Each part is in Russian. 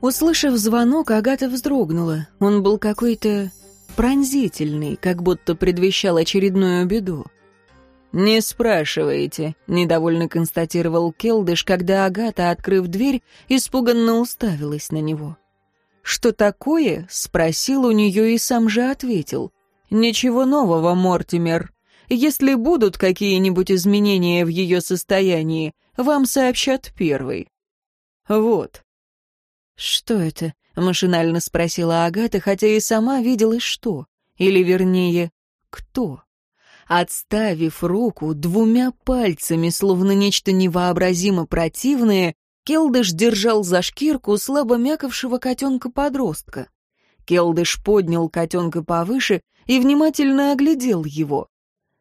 Услышав звонок, Агата вздрогнула. Он был какой-то пронзительный, как будто предвещал очередную беду. «Не спрашивайте», — недовольно констатировал Келдыш, когда Агата, открыв дверь, испуганно уставилась на него. «Что такое?» — спросил у нее и сам же ответил. «Ничего нового, Мортимер. Если будут какие-нибудь изменения в ее состоянии, вам сообщат первый». «Вот». «Что это?» — машинально спросила Агата, хотя и сама видела, что. Или, вернее, кто. Отставив руку двумя пальцами, словно нечто невообразимо противное, Келдыш держал за шкирку слабо мякавшего котенка-подростка. Келдыш поднял котенка повыше и внимательно оглядел его.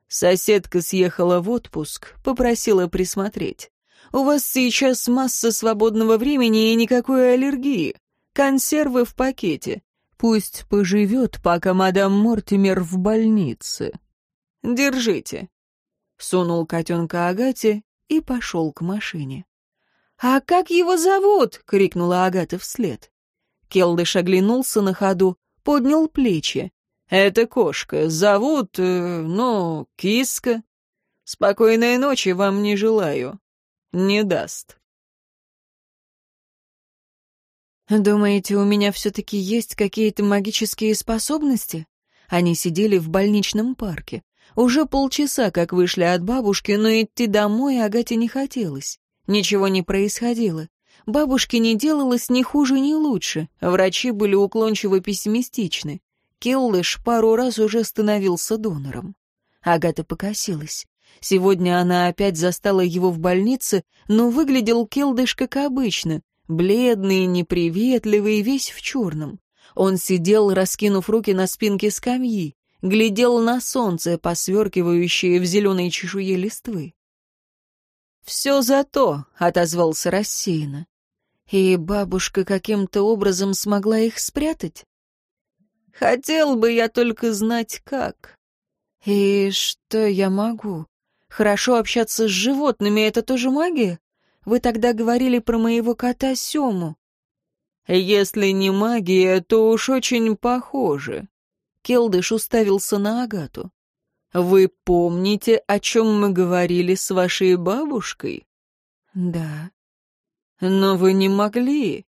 Соседка съехала в отпуск, попросила присмотреть. «У вас сейчас масса свободного времени и никакой аллергии. Консервы в пакете. Пусть поживет, пока мадам Мортимер в больнице». Держите». Сунул котенка Агате и пошел к машине. «А как его зовут?» — крикнула Агата вслед. Келдыш оглянулся на ходу, поднял плечи. «Это кошка. Зовут, э, ну, киска. Спокойной ночи вам не желаю. Не даст». «Думаете, у меня все-таки есть какие-то магические способности?» Они сидели в больничном парке. Уже полчаса, как вышли от бабушки, но идти домой Агате не хотелось. Ничего не происходило. Бабушке не делалось ни хуже, ни лучше. Врачи были уклончиво пессимистичны. Келлыш пару раз уже становился донором. Агата покосилась. Сегодня она опять застала его в больнице, но выглядел Келдыш как обычно, бледный, неприветливый, весь в черном. Он сидел, раскинув руки на спинке скамьи глядел на солнце, посверкивающее в зеленой чешуе листвы. «Все за то», — отозвался рассеянно. «И бабушка каким-то образом смогла их спрятать?» «Хотел бы я только знать, как». «И что я могу? Хорошо общаться с животными — это тоже магия? Вы тогда говорили про моего кота Сему». «Если не магия, то уж очень похоже. Келдыш уставился на Агату. «Вы помните, о чем мы говорили с вашей бабушкой?» «Да». «Но вы не могли,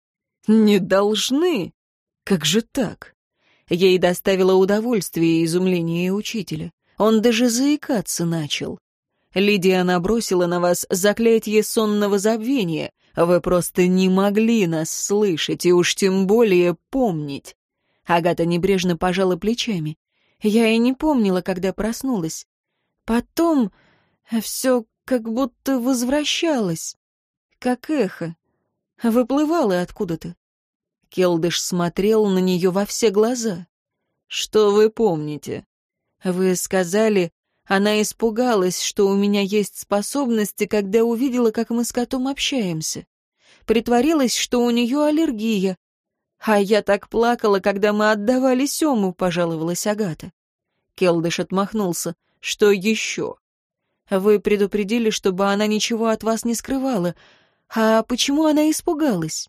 не должны. Как же так?» Ей доставило удовольствие и изумление учителя. Он даже заикаться начал. «Лидия набросила на вас заклятие сонного забвения. Вы просто не могли нас слышать и уж тем более помнить. Агата небрежно пожала плечами. Я и не помнила, когда проснулась. Потом все как будто возвращалось, как эхо, выплывало откуда-то. Келдыш смотрел на нее во все глаза. «Что вы помните?» «Вы сказали, она испугалась, что у меня есть способности, когда увидела, как мы с котом общаемся. Притворилась, что у нее аллергия, «А я так плакала, когда мы отдавали Сему», — пожаловалась Агата. Келдыш отмахнулся. «Что еще?» «Вы предупредили, чтобы она ничего от вас не скрывала. А почему она испугалась?»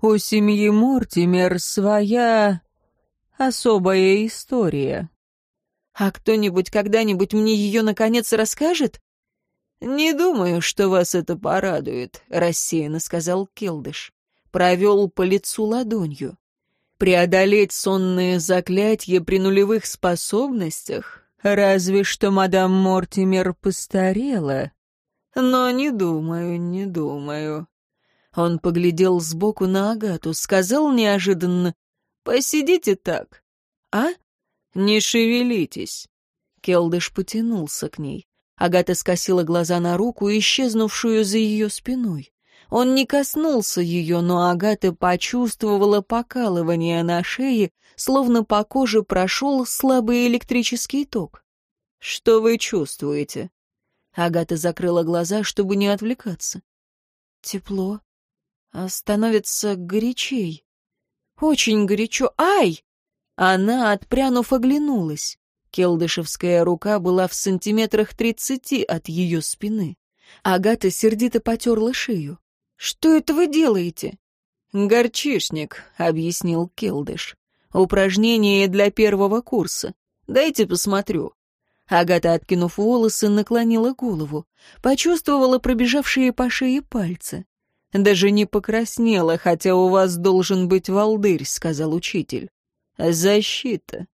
«У семьи Мортимер своя особая история». «А кто-нибудь когда-нибудь мне ее, наконец, расскажет?» «Не думаю, что вас это порадует», — рассеянно сказал Келдыш провел по лицу ладонью. Преодолеть сонные заклятия при нулевых способностях? Разве что мадам Мортимер постарела. Но не думаю, не думаю. Он поглядел сбоку на Агату, сказал неожиданно, «Посидите так, а? Не шевелитесь». Келдыш потянулся к ней. Агата скосила глаза на руку, исчезнувшую за ее спиной. Он не коснулся ее, но Агата почувствовала покалывание на шее, словно по коже прошел слабый электрический ток. «Что вы чувствуете?» Агата закрыла глаза, чтобы не отвлекаться. «Тепло. А становится горячей. Очень горячо. Ай!» Она, отпрянув, оглянулась. Келдышевская рука была в сантиметрах тридцати от ее спины. Агата сердито потерла шею. «Что это вы делаете?» «Горчишник», — объяснил Келдыш. «Упражнение для первого курса. Дайте посмотрю». Агата, откинув волосы, наклонила голову, почувствовала пробежавшие по шее пальцы. «Даже не покраснела, хотя у вас должен быть волдырь», — сказал учитель. «Защита.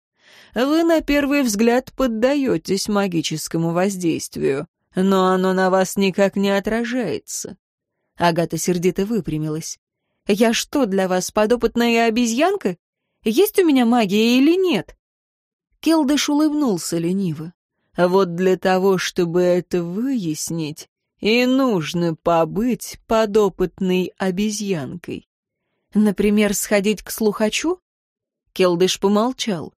Вы на первый взгляд поддаетесь магическому воздействию, но оно на вас никак не отражается». Агата сердито выпрямилась. «Я что, для вас подопытная обезьянка? Есть у меня магия или нет?» Келдыш улыбнулся лениво. «Вот для того, чтобы это выяснить, и нужно побыть подопытной обезьянкой. Например, сходить к слухачу? Келдыш помолчал.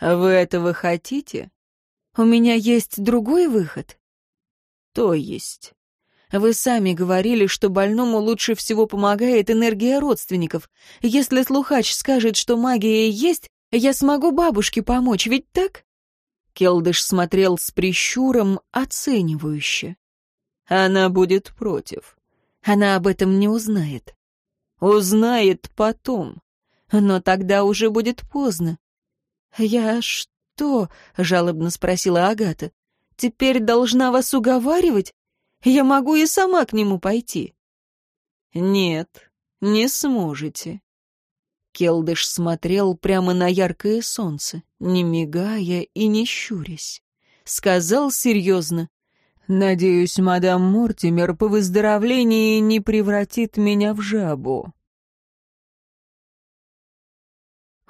Вы этого хотите? У меня есть другой выход. То есть. Вы сами говорили, что больному лучше всего помогает энергия родственников. Если слухач скажет, что магия есть, я смогу бабушке помочь, ведь так? Келдыш смотрел с прищуром, оценивающе. Она будет против. Она об этом не узнает. Узнает потом. Но тогда уже будет поздно. «Я что?» — жалобно спросила Агата. «Теперь должна вас уговаривать? Я могу и сама к нему пойти». «Нет, не сможете». Келдыш смотрел прямо на яркое солнце, не мигая и не щурясь. Сказал серьезно, Надеюсь, мадам Мортимер по выздоровлении не превратит меня в жабу.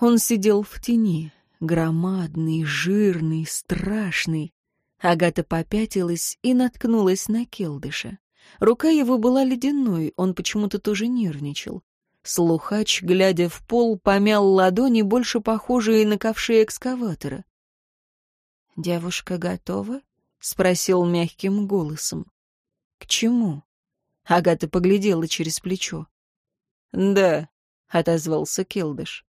Он сидел в тени, громадный, жирный, страшный. Агата попятилась и наткнулась на Келдыша. Рука его была ледяной, он почему-то тоже нервничал. Слухач, глядя в пол, помял ладони, больше похожие на ковши экскаватора. «Девушка готова?» — спросил мягким голосом. «К чему?» Агата поглядела через плечо. «Да», — отозвался Келдыш.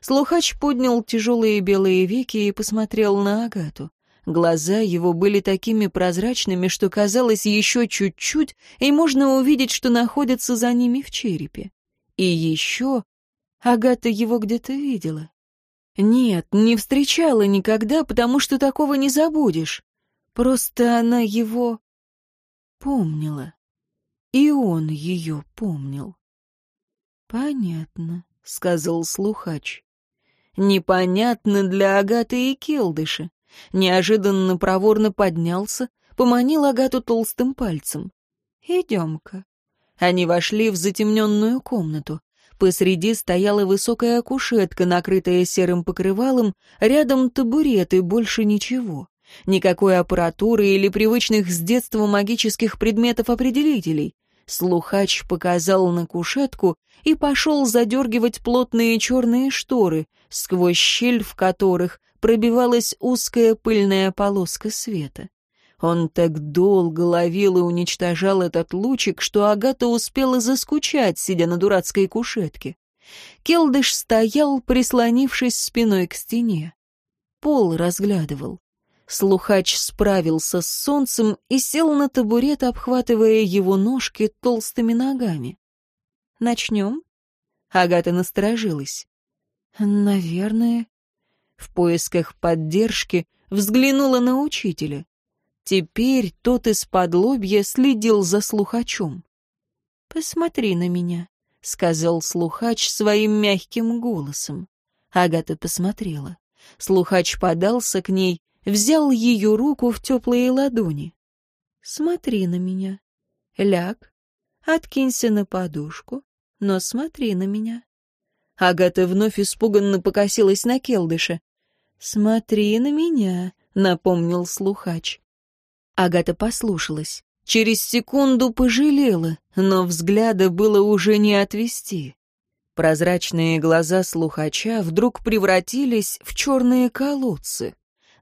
Слухач поднял тяжелые белые веки и посмотрел на Агату. Глаза его были такими прозрачными, что казалось еще чуть-чуть, и можно увидеть, что находится за ними в черепе. И еще Агата его где-то видела. Нет, не встречала никогда, потому что такого не забудешь. Просто она его помнила. И он ее помнил. «Понятно», — сказал слухач. «Непонятно для Агаты и Келдыша». Неожиданно проворно поднялся, поманил Агату толстым пальцем. «Идем-ка». Они вошли в затемненную комнату. Посреди стояла высокая кушетка, накрытая серым покрывалом, рядом табурет и больше ничего. Никакой аппаратуры или привычных с детства магических предметов-определителей. Слухач показал на кушетку и пошел задергивать плотные черные шторы, сквозь щель в которых пробивалась узкая пыльная полоска света. Он так долго ловил и уничтожал этот лучик, что Агата успела заскучать, сидя на дурацкой кушетке. Келдыш стоял, прислонившись спиной к стене. Пол разглядывал. Слухач справился с солнцем и сел на табурет, обхватывая его ножки толстыми ногами. «Начнем?» Агата насторожилась. «Наверное». В поисках поддержки взглянула на учителя. Теперь тот из-под лобья следил за слухачом. «Посмотри на меня», — сказал слухач своим мягким голосом. Агата посмотрела. Слухач подался к ней, взял ее руку в теплые ладони. «Смотри на меня. Ляг, откинься на подушку, но смотри на меня». Агата вновь испуганно покосилась на Келдыша. «Смотри на меня», — напомнил слухач. Агата послушалась. Через секунду пожалела, но взгляда было уже не отвести. Прозрачные глаза слухача вдруг превратились в черные колодцы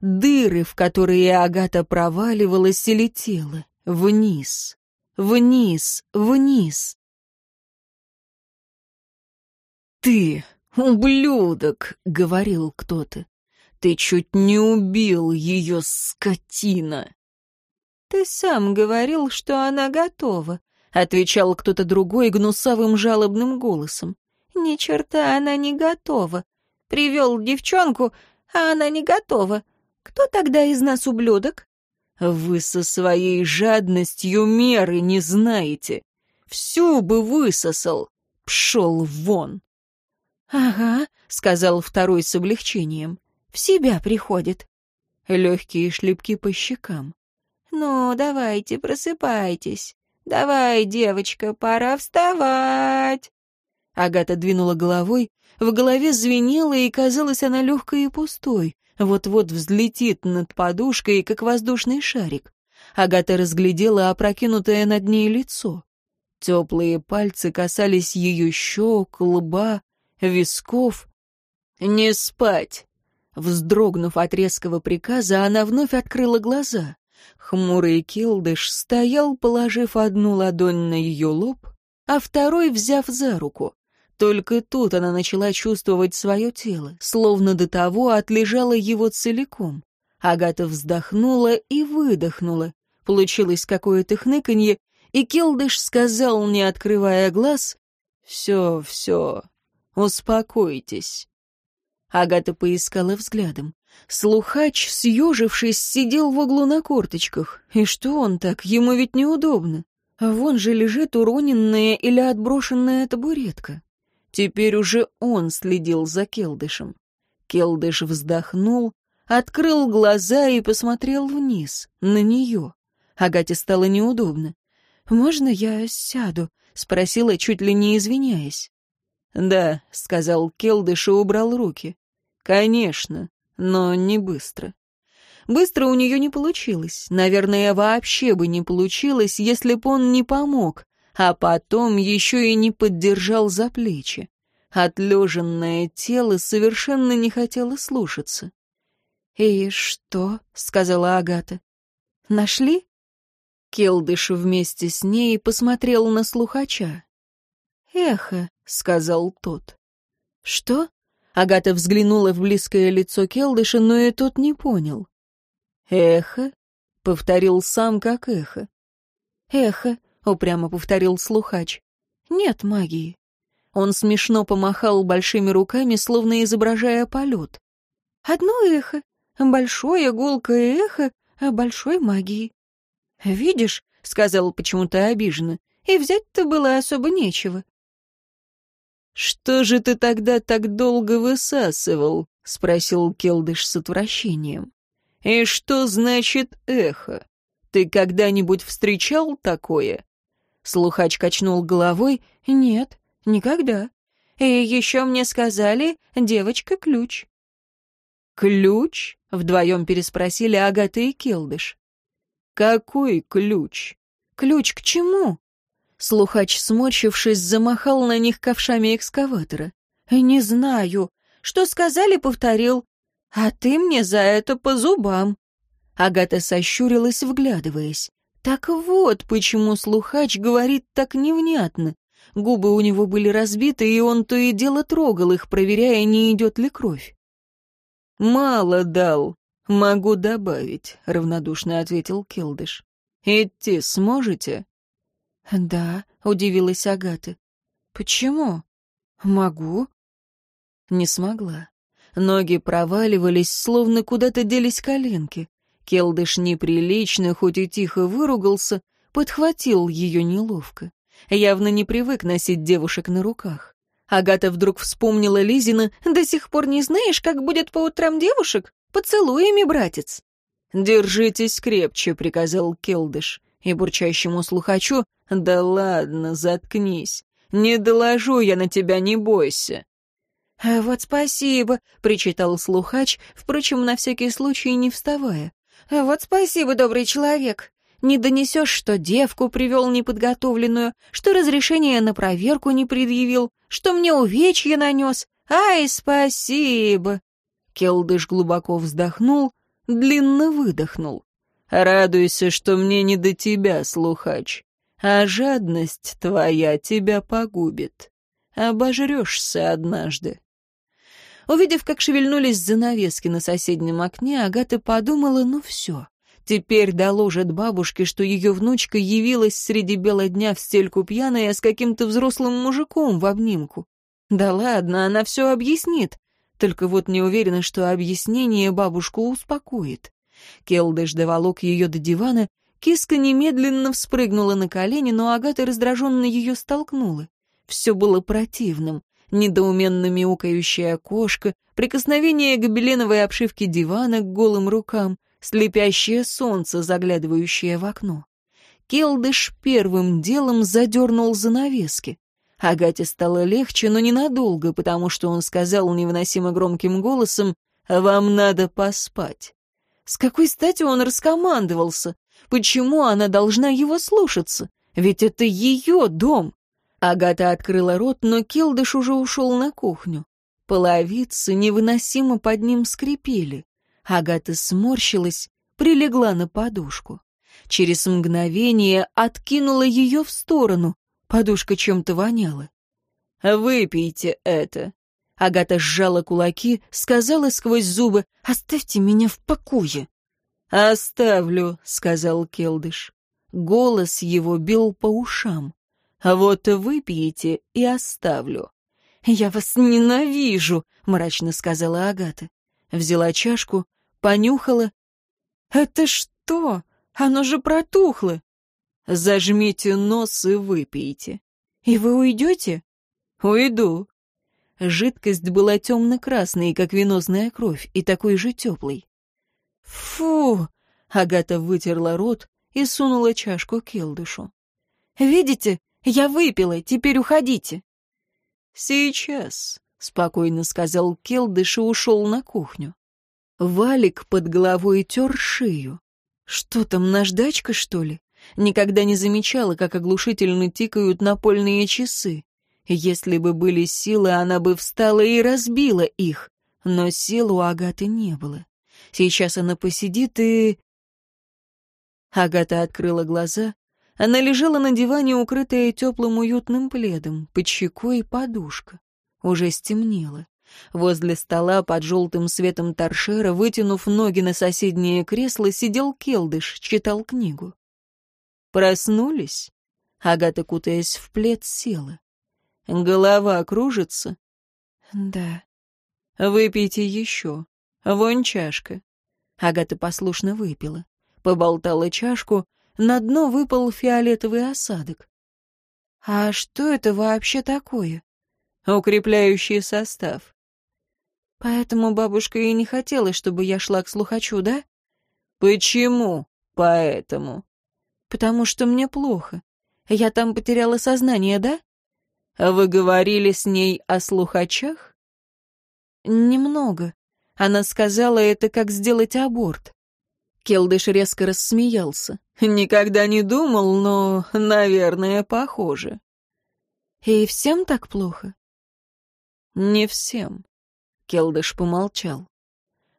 дыры, в которые Агата проваливалась и летела, вниз, вниз, вниз. «Ты, ублюдок!» — говорил кто-то. «Ты чуть не убил ее, скотина!» «Ты сам говорил, что она готова», — отвечал кто-то другой гнусавым жалобным голосом. «Ни черта она не готова. Привел девчонку, а она не готова. Кто тогда из нас ублюдок?» «Вы со своей жадностью меры не знаете. Всю бы высосал. Пшел вон!» «Ага», — сказал второй с облегчением. «В себя приходит». Легкие шлепки по щекам. «Ну, давайте, просыпайтесь. Давай, девочка, пора вставать». Агата двинула головой, в голове звенело, и казалось она легкой и пустой. Вот-вот взлетит над подушкой, как воздушный шарик. Агата разглядела опрокинутое над ней лицо. Теплые пальцы касались ее щек, лба, висков. «Не спать!» Вздрогнув от резкого приказа, она вновь открыла глаза. Хмурый Килдыш стоял, положив одну ладонь на ее лоб, а второй взяв за руку. Только тут она начала чувствовать свое тело, словно до того отлежала его целиком. Агата вздохнула и выдохнула. Получилось какое-то хныканье, и Келдыш сказал, не открывая глаз, «Все, все, успокойтесь». Агата поискала взглядом. Слухач, съежившись, сидел в углу на корточках. И что он так? Ему ведь неудобно. А вон же лежит уроненная или отброшенная табуретка. Теперь уже он следил за Келдышем. Келдыш вздохнул, открыл глаза и посмотрел вниз, на нее. Агате стало неудобно. «Можно я сяду?» — спросила, чуть ли не извиняясь. «Да», — сказал Келдыш и убрал руки. «Конечно, но не быстро». Быстро у нее не получилось. Наверное, вообще бы не получилось, если б он не помог, а потом еще и не поддержал за плечи. Отлеженное тело совершенно не хотело слушаться. «И что?» — сказала Агата. «Нашли?» Келдыш вместе с ней посмотрел на слухача. «Эхо», — сказал тот. «Что?» Агата взглянула в близкое лицо Келдыша, но и тот не понял. «Эхо?» — повторил сам как эхо. «Эхо», — упрямо повторил слухач. «Нет магии». Он смешно помахал большими руками, словно изображая полет. «Одно эхо, большое гулкое эхо большой магии». «Видишь», — сказал почему-то обиженно, — «и взять-то было особо нечего. «Что же ты тогда так долго высасывал?» — спросил Келдыш с отвращением. «И что значит эхо? Ты когда-нибудь встречал такое?» Слухач качнул головой. «Нет, никогда. И еще мне сказали, девочка-ключ». «Ключ?» — вдвоем переспросили Агата и Келдыш. «Какой ключ?» «Ключ к чему?» Слухач, сморщившись, замахал на них ковшами экскаватора. «Не знаю. Что сказали, повторил. А ты мне за это по зубам». Агата сощурилась, вглядываясь. Так вот, почему слухач говорит так невнятно. Губы у него были разбиты, и он то и дело трогал их, проверяя, не идет ли кровь. «Мало дал. Могу добавить», — равнодушно ответил Келдыш. «Идти сможете?» «Да», — удивилась Агата. «Почему?» «Могу». Не смогла. Ноги проваливались, словно куда-то делись коленки. Келдыш неприлично, хоть и тихо выругался, подхватил ее неловко. Явно не привык носить девушек на руках. Агата вдруг вспомнила Лизина. «До сих пор не знаешь, как будет по утрам девушек? Поцелуями, братец!» «Держитесь крепче», — приказал Келдыш. И бурчащему слухачу «Да ладно, заткнись. Не доложу я на тебя, не бойся». «А «Вот спасибо», — причитал слухач, впрочем, на всякий случай не вставая. «А «Вот спасибо, добрый человек. Не донесешь, что девку привел неподготовленную, что разрешение на проверку не предъявил, что мне увечье нанес. Ай, спасибо!» Келдыш глубоко вздохнул, длинно выдохнул. «Радуйся, что мне не до тебя, слухач а жадность твоя тебя погубит. Обожрешься однажды. Увидев, как шевельнулись занавески на соседнем окне, Агата подумала, ну все, Теперь доложит бабушке, что ее внучка явилась среди бела дня в стельку пьяная с каким-то взрослым мужиком в обнимку. Да ладно, она все объяснит. Только вот не уверена, что объяснение бабушку успокоит. Келдыш доволок ее до дивана, киска немедленно вспрыгнула на колени, но Агата раздраженно ее столкнула. Все было противным. Недоуменно мяукающая кошка, прикосновение гобеленовой обшивки дивана к голым рукам, слепящее солнце, заглядывающее в окно. Келдыш первым делом задернул занавески. Агате стало легче, но ненадолго, потому что он сказал невыносимо громким голосом «Вам надо поспать». С какой стати он раскомандовался? Почему она должна его слушаться? Ведь это ее дом. Агата открыла рот, но Келдыш уже ушел на кухню. Половицы невыносимо под ним скрипели. Агата сморщилась, прилегла на подушку. Через мгновение откинула ее в сторону. Подушка чем-то воняла. «Выпейте это». Агата сжала кулаки, сказала сквозь зубы, «Оставьте меня в покое». «Оставлю», — сказал Келдыш. Голос его бил по ушам. А вот выпьете и оставлю». «Я вас ненавижу», — мрачно сказала Агата. Взяла чашку, понюхала. «Это что? Оно же протухло!» «Зажмите нос и выпейте». «И вы уйдете?» «Уйду». Жидкость была темно-красной, как венозная кровь, и такой же теплой. «Фу!» — Агата вытерла рот и сунула чашку к Келдышу. «Видите, я выпила, теперь уходите». «Сейчас», — спокойно сказал Келдыш и ушел на кухню. Валик под головой тер шею. «Что там, наждачка, что ли?» Никогда не замечала, как оглушительно тикают напольные часы. Если бы были силы, она бы встала и разбила их. Но сил у Агаты не было. Сейчас она посидит и... Агата открыла глаза, она лежала на диване, укрытая теплым уютным пледом, под щекой подушка. Уже стемнело. Возле стола под желтым светом торшера, вытянув ноги на соседнее кресло, сидел Келдыш, читал книгу. Проснулись? Агата, кутаясь в плед, села. Голова кружится? Да. Выпейте еще. Вон чашка. Агата послушно выпила. Поболтала чашку, на дно выпал фиолетовый осадок. «А что это вообще такое?» «Укрепляющий состав». «Поэтому бабушка и не хотела, чтобы я шла к слухачу, да?» «Почему поэтому?» «Потому что мне плохо. Я там потеряла сознание, да?» «А вы говорили с ней о слухачах?» «Немного. Она сказала, это как сделать аборт. Келдыш резко рассмеялся. «Никогда не думал, но, наверное, похоже». «И всем так плохо?» «Не всем», — Келдыш помолчал.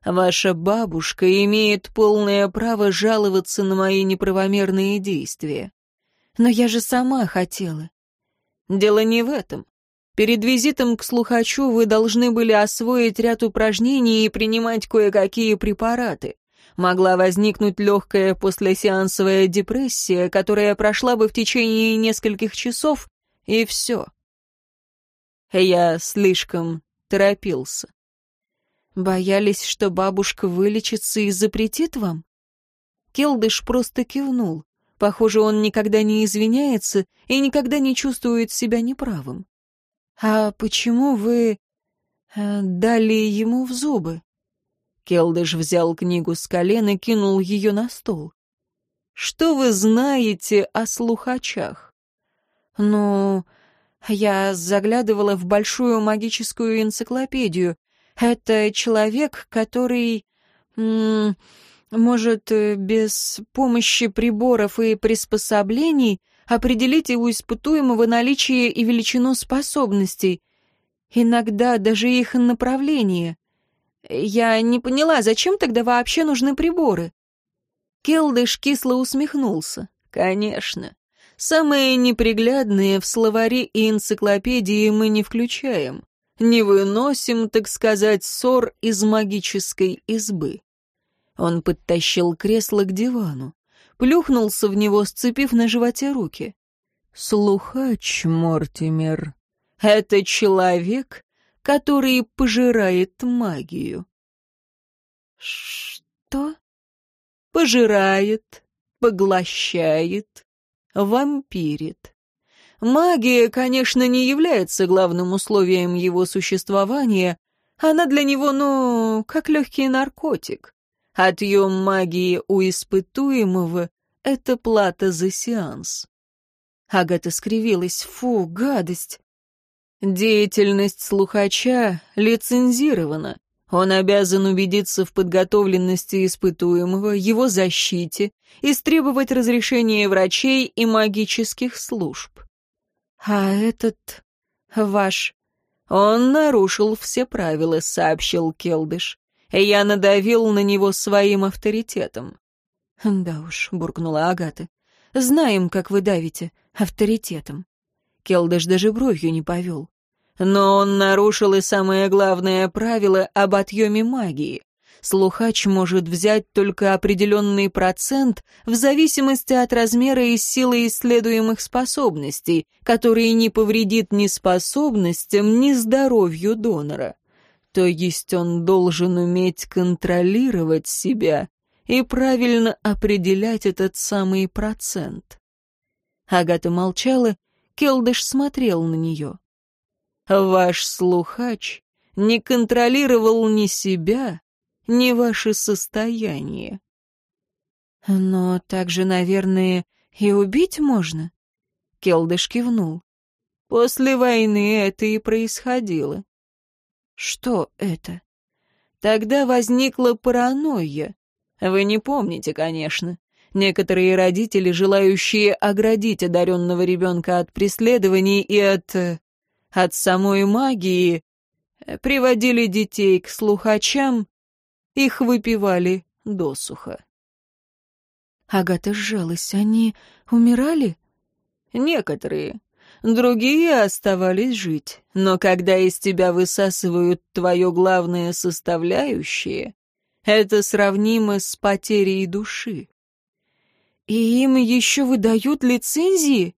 «Ваша бабушка имеет полное право жаловаться на мои неправомерные действия. Но я же сама хотела». «Дело не в этом. Перед визитом к слухачу вы должны были освоить ряд упражнений и принимать кое-какие препараты могла возникнуть легкая послесеансовая депрессия, которая прошла бы в течение нескольких часов, и все. Я слишком торопился. Боялись, что бабушка вылечится и запретит вам? Келдыш просто кивнул. Похоже, он никогда не извиняется и никогда не чувствует себя неправым. «А почему вы э, дали ему в зубы?» Келдыш взял книгу с колен и кинул ее на стол. «Что вы знаете о слухачах?» «Ну, я заглядывала в большую магическую энциклопедию. Это человек, который... Может, без помощи приборов и приспособлений определить у испытуемого наличие и величину способностей, иногда даже их направление. Я не поняла, зачем тогда вообще нужны приборы? Келдыш кисло усмехнулся. Конечно. Самые неприглядные в словари и энциклопедии мы не включаем. Не выносим, так сказать, ссор из магической избы. Он подтащил кресло к дивану, плюхнулся в него, сцепив на животе руки. «Слухач, Мортимер, это человек, который пожирает магию». «Что?» «Пожирает, поглощает, вампирит. Магия, конечно, не является главным условием его существования, она для него, ну, как легкий наркотик. Отъем магии у испытуемого — это плата за сеанс. Агата скривилась. Фу, гадость. Деятельность слухача лицензирована. Он обязан убедиться в подготовленности испытуемого, его защите, истребовать разрешение врачей и магических служб. А этот ваш «Он нарушил все правила», — сообщил Келдыш. «Я надавил на него своим авторитетом». «Да уж», — буркнула Агата. «Знаем, как вы давите. Авторитетом». Келдыш даже бровью не повел. «Но он нарушил и самое главное правило об отъеме магии слухач может взять только определенный процент в зависимости от размера и силы исследуемых способностей, который не повредит ни способностям, ни здоровью донора. То есть он должен уметь контролировать себя и правильно определять этот самый процент. Агата молчала, Келдыш смотрел на нее. «Ваш слухач не контролировал ни себя, не ваше состояние. Но также, наверное, и убить можно. Келдыш кивнул. После войны это и происходило. Что это? Тогда возникла паранойя. Вы не помните, конечно. Некоторые родители, желающие оградить одаренного ребенка от преследований и от... от самой магии, приводили детей к слухачам их выпивали досуха. Агата сжалась. Они умирали? Некоторые. Другие оставались жить. Но когда из тебя высасывают твое главное составляющее, это сравнимо с потерей души. И им еще выдают лицензии?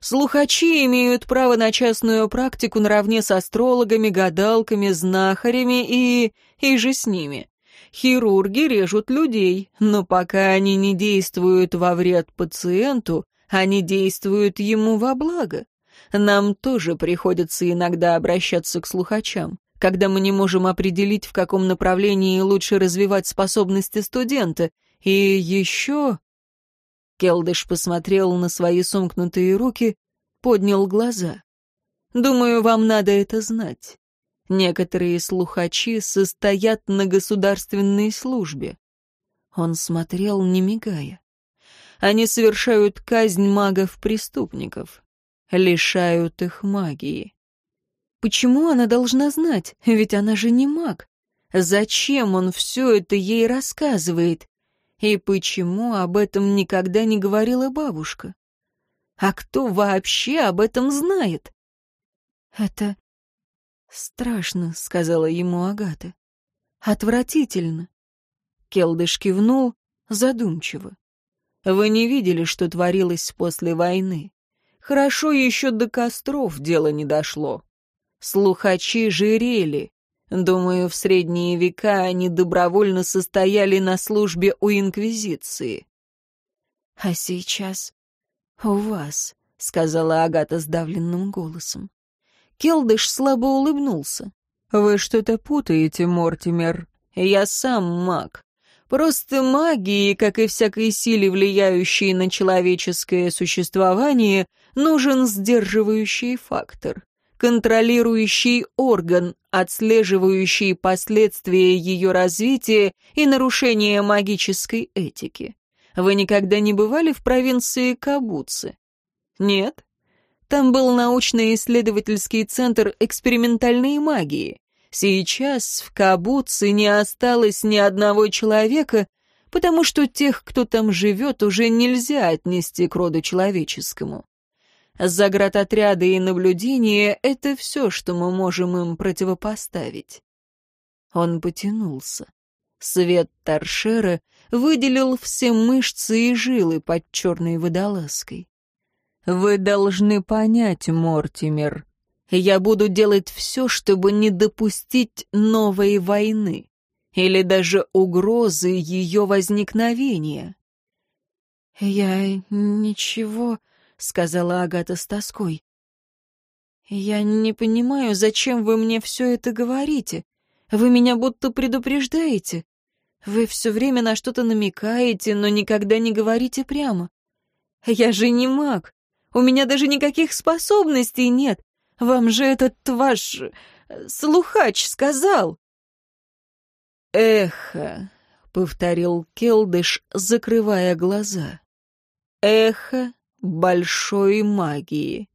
Слухачи имеют право на частную практику наравне с астрологами, гадалками, знахарями и... и же с ними. Хирурги режут людей, но пока они не действуют во вред пациенту, они действуют ему во благо. Нам тоже приходится иногда обращаться к слухачам, когда мы не можем определить, в каком направлении лучше развивать способности студента. И еще... Келдыш посмотрел на свои сомкнутые руки, поднял глаза. «Думаю, вам надо это знать. Некоторые слухачи состоят на государственной службе. Он смотрел, не мигая. Они совершают казнь магов-преступников, лишают их магии. Почему она должна знать? Ведь она же не маг. Зачем он все это ей рассказывает? И почему об этом никогда не говорила бабушка? А кто вообще об этом знает? Это «Страшно», — сказала ему Агата. «Отвратительно». Келдыш кивнул задумчиво. «Вы не видели, что творилось после войны? Хорошо еще до костров дело не дошло. Слухачи жирели. Думаю, в средние века они добровольно состояли на службе у Инквизиции». «А сейчас у вас», — сказала Агата сдавленным голосом. Келдыш слабо улыбнулся. «Вы что-то путаете, Мортимер. Я сам маг. Просто магии, как и всякой силе, влияющей на человеческое существование, нужен сдерживающий фактор, контролирующий орган, отслеживающий последствия ее развития и нарушения магической этики. Вы никогда не бывали в провинции Кабуцы? Нет? Там был научно-исследовательский центр экспериментальной магии. Сейчас в Кабуце не осталось ни одного человека, потому что тех, кто там живет, уже нельзя отнести к роду человеческому. Заградотряды и наблюдения — это все, что мы можем им противопоставить. Он потянулся. Свет торшера выделил все мышцы и жилы под черной водолазкой. «Вы должны понять, Мортимер, я буду делать все, чтобы не допустить новой войны или даже угрозы ее возникновения». «Я ничего», — сказала Агата с тоской. «Я не понимаю, зачем вы мне все это говорите. Вы меня будто предупреждаете. Вы все время на что-то намекаете, но никогда не говорите прямо. Я же не маг. У меня даже никаких способностей нет. Вам же этот ваш э, слухач сказал. Эхо, повторил Келдыш, закрывая глаза. Эхо большой магии.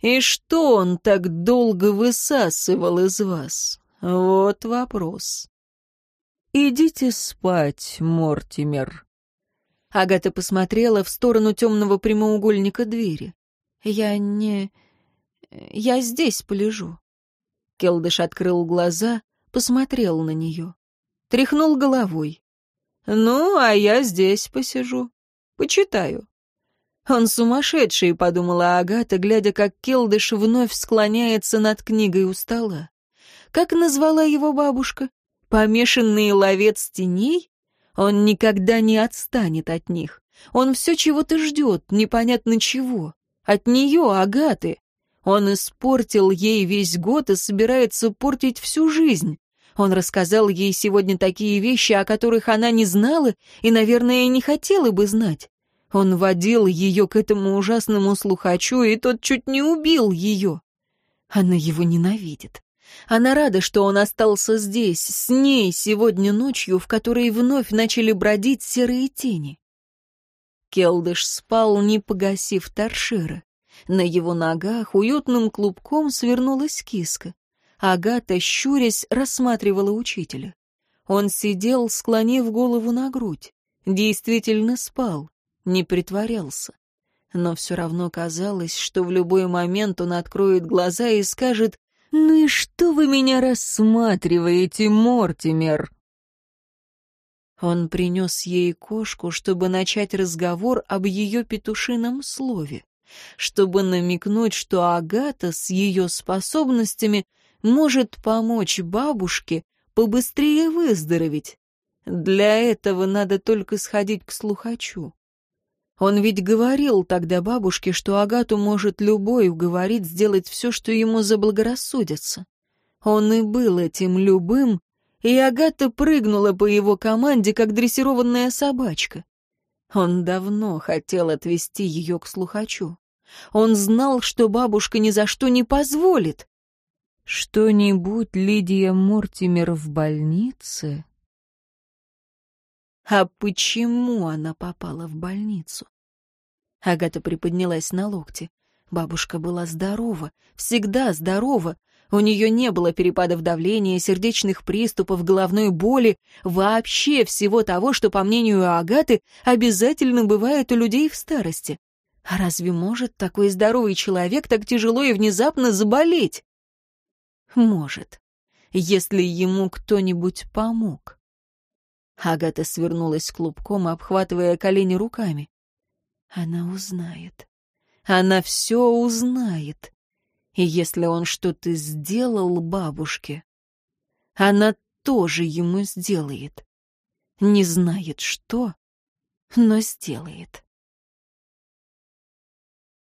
И что он так долго высасывал из вас? Вот вопрос. «Идите спать, Мортимер». Агата посмотрела в сторону темного прямоугольника двери. «Я не... Я здесь полежу». Келдыш открыл глаза, посмотрел на нее. Тряхнул головой. «Ну, а я здесь посижу. Почитаю». «Он сумасшедший», — подумала Агата, глядя, как Келдыш вновь склоняется над книгой у стола. Как назвала его бабушка? Помешанный ловец теней? Он никогда не отстанет от них. Он все чего-то ждет, непонятно чего. От нее, Агаты. Он испортил ей весь год и собирается портить всю жизнь. Он рассказал ей сегодня такие вещи, о которых она не знала и, наверное, не хотела бы знать. Он водил ее к этому ужасному слухачу, и тот чуть не убил ее. Она его ненавидит. Она рада, что он остался здесь, с ней сегодня ночью, в которой вновь начали бродить серые тени. Келдыш спал, не погасив торшера. На его ногах уютным клубком свернулась киска. Агата, щурясь, рассматривала учителя. Он сидел, склонив голову на грудь. Действительно спал, не притворялся. Но все равно казалось, что в любой момент он откроет глаза и скажет «Ну и что вы меня рассматриваете, Мортимер?» Он принес ей кошку, чтобы начать разговор об ее петушином слове, чтобы намекнуть, что Агата с ее способностями может помочь бабушке побыстрее выздороветь. Для этого надо только сходить к слухачу. Он ведь говорил тогда бабушке, что Агату может любой уговорить сделать все, что ему заблагорассудится. Он и был этим любым, и Агата прыгнула по его команде, как дрессированная собачка. Он давно хотел отвести ее к слухачу. Он знал, что бабушка ни за что не позволит. Что-нибудь Лидия Мортимер в больнице? А почему она попала в больницу? Агата приподнялась на локте. Бабушка была здорова, всегда здорова. У нее не было перепадов давления, сердечных приступов, головной боли, вообще всего того, что, по мнению Агаты, обязательно бывает у людей в старости. А разве может такой здоровый человек так тяжело и внезапно заболеть? Может, если ему кто-нибудь помог. Агата свернулась клубком, обхватывая колени руками. Она узнает. Она все узнает. И если он что-то сделал бабушке, она тоже ему сделает. Не знает что, но сделает.